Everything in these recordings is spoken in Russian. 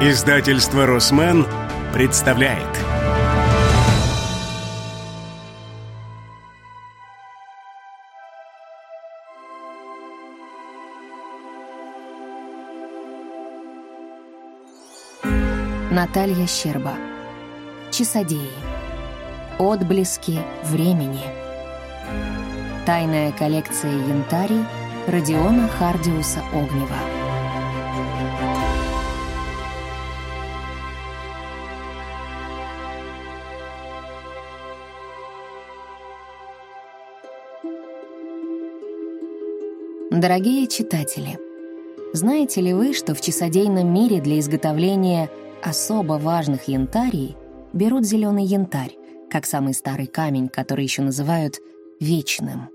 Издательство «Росман» представляет. Наталья Щерба. Часодеи. Отблески времени. Тайная коллекция янтарей Родиона Хардиуса Огнева Дорогие читатели, знаете ли вы, что в часодейном мире для изготовления особо важных янтарий берут зеленый янтарь, как самый старый камень, который еще называют вечным?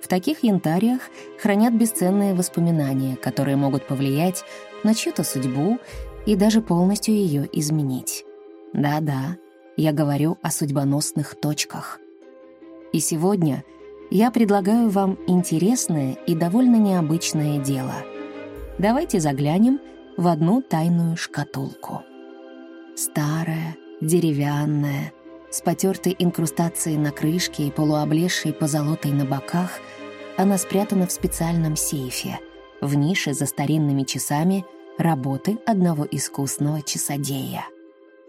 В таких янтариях хранят бесценные воспоминания, которые могут повлиять на чью-то судьбу и даже полностью ее изменить. Да-да, я говорю о судьбоносных точках. И сегодня — я предлагаю вам интересное и довольно необычное дело. Давайте заглянем в одну тайную шкатулку. Старая, деревянная, с потертой инкрустацией на крышке и полуоблезшей позолотой на боках, она спрятана в специальном сейфе, в нише за старинными часами работы одного искусного часодея.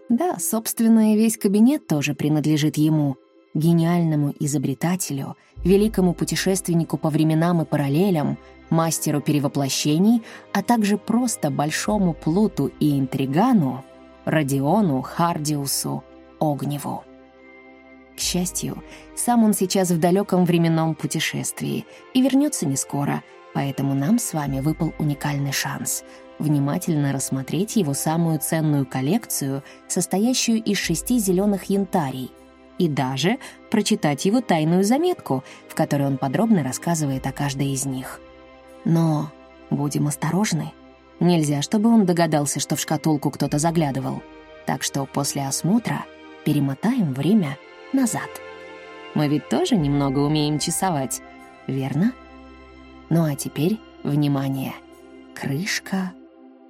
Да, собственно, весь кабинет тоже принадлежит ему — гениальному изобретателю, великому путешественнику по временам и параллелям, мастеру перевоплощений, а также просто большому плуту и интригану Родиону Хардиусу Огневу. К счастью, сам он сейчас в далеком временном путешествии и вернется не скоро, поэтому нам с вами выпал уникальный шанс внимательно рассмотреть его самую ценную коллекцию, состоящую из шести зеленых янтарей — и даже прочитать его тайную заметку, в которой он подробно рассказывает о каждой из них. Но будем осторожны. Нельзя, чтобы он догадался, что в шкатулку кто-то заглядывал. Так что после осмотра перемотаем время назад. Мы ведь тоже немного умеем часовать, верно? Ну а теперь, внимание, крышка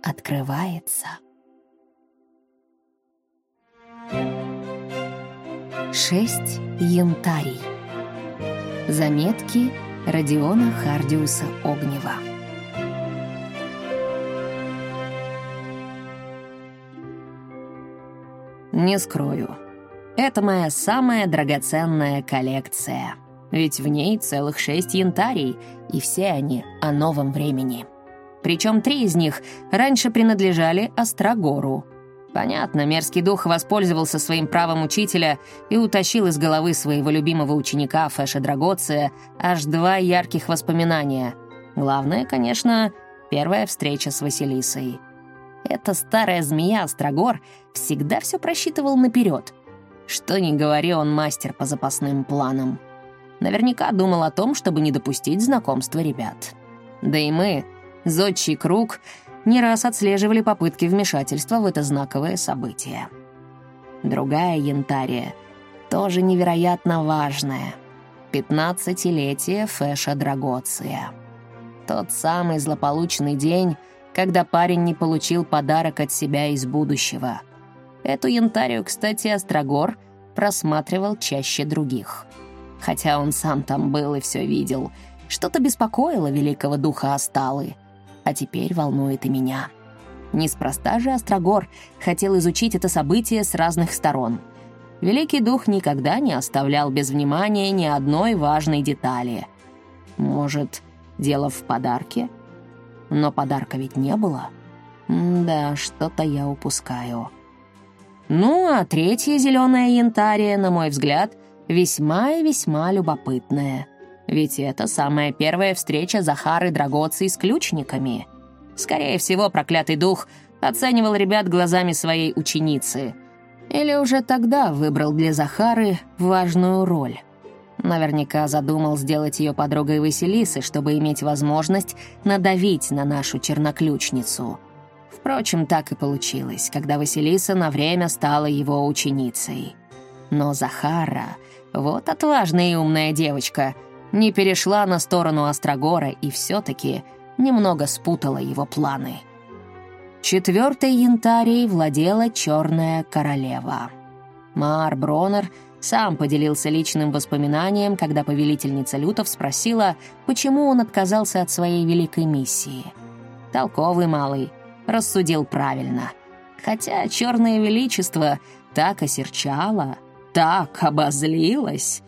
открывается. Шесть янтарей. Заметки Родиона Хардиуса Огнева. Не скрою, это моя самая драгоценная коллекция. Ведь в ней целых шесть янтарей, и все они о новом времени. Причем три из них раньше принадлежали Острогору — Понятно, мерзкий дух воспользовался своим правом учителя и утащил из головы своего любимого ученика Фэша Драгоция аж два ярких воспоминания. Главное, конечно, первая встреча с Василисой. Эта старая змея Острогор всегда все просчитывал наперед. Что ни говори, он мастер по запасным планам. Наверняка думал о том, чтобы не допустить знакомства ребят. Да и мы, зодчий круг — не раз отслеживали попытки вмешательства в это знаковое событие. Другая янтария, тоже невероятно важная. Пятнадцатилетие Фэша Драгоция. Тот самый злополучный день, когда парень не получил подарок от себя из будущего. Эту янтарию, кстати, Острогор просматривал чаще других. Хотя он сам там был и все видел. Что-то беспокоило великого духа Осталы — а теперь волнует и меня. Неспроста же Острогор хотел изучить это событие с разных сторон. Великий дух никогда не оставлял без внимания ни одной важной детали. Может, дело в подарке? Но подарка ведь не было. М да, что-то я упускаю. Ну, а третья зеленая янтария, на мой взгляд, весьма и весьма любопытная — ведь это самая первая встреча Захары Драгоци с ключниками. Скорее всего, проклятый дух оценивал ребят глазами своей ученицы. Или уже тогда выбрал для Захары важную роль. Наверняка задумал сделать ее подругой Василисы, чтобы иметь возможность надавить на нашу черноключницу. Впрочем, так и получилось, когда Василиса на время стала его ученицей. Но Захара, вот отважная и умная девочка — не перешла на сторону Острогора и все-таки немного спутала его планы. Четвертой янтарей владела черная королева. Маар Бронер сам поделился личным воспоминанием, когда повелительница лютов спросила, почему он отказался от своей великой миссии. Толковый малый, рассудил правильно. Хотя черное величество так осерчало, так обозлилось.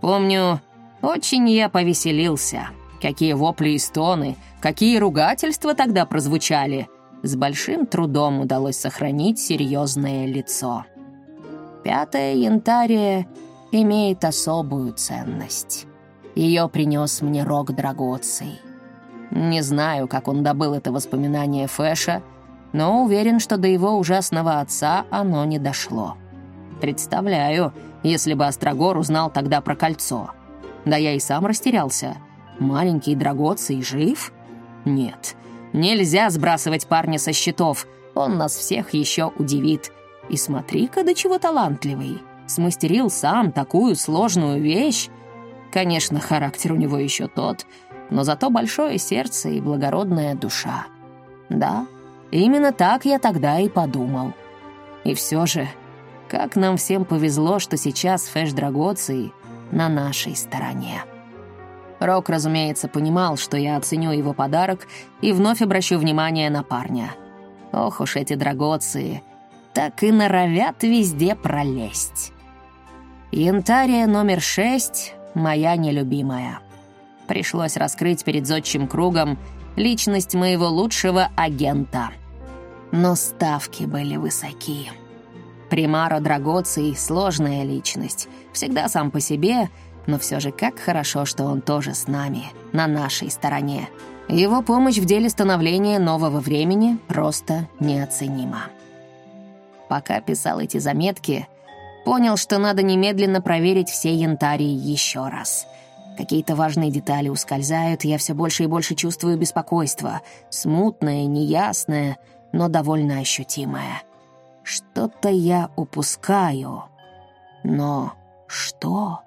Помню, очень я повеселился. Какие вопли и стоны, какие ругательства тогда прозвучали. С большим трудом удалось сохранить серьезное лицо. Пятая янтария имеет особую ценность. Ее принес мне рог Драгоций. Не знаю, как он добыл это воспоминание Фэша, но уверен, что до его ужасного отца оно не дошло. Представляю, если бы Острогор узнал тогда про кольцо. Да я и сам растерялся. Маленький Драгоций жив? Нет, нельзя сбрасывать парня со счетов. Он нас всех еще удивит. И смотри-ка, до чего талантливый. Смастерил сам такую сложную вещь. Конечно, характер у него еще тот, но зато большое сердце и благородная душа. Да, именно так я тогда и подумал. И все же, как нам всем повезло, что сейчас Фэш Драгоций на нашей стороне. Рок, разумеется, понимал, что я оценю его подарок и вновь обращу внимание на парня. Ох уж эти драгоции, так и норовят везде пролезть. Янтария номер шесть — моя нелюбимая. Пришлось раскрыть перед зодчим кругом личность моего лучшего агента. Но ставки были высоки. Примаро Драгоций — сложная личность, всегда сам по себе, но все же как хорошо, что он тоже с нами, на нашей стороне. Его помощь в деле становления нового времени просто неоценима пока писал эти заметки, понял, что надо немедленно проверить все янтарии еще раз. Какие-то важные детали ускользают, я все больше и больше чувствую беспокойство. Смутное, неясное, но довольно ощутимое. Что-то я упускаю. Но что?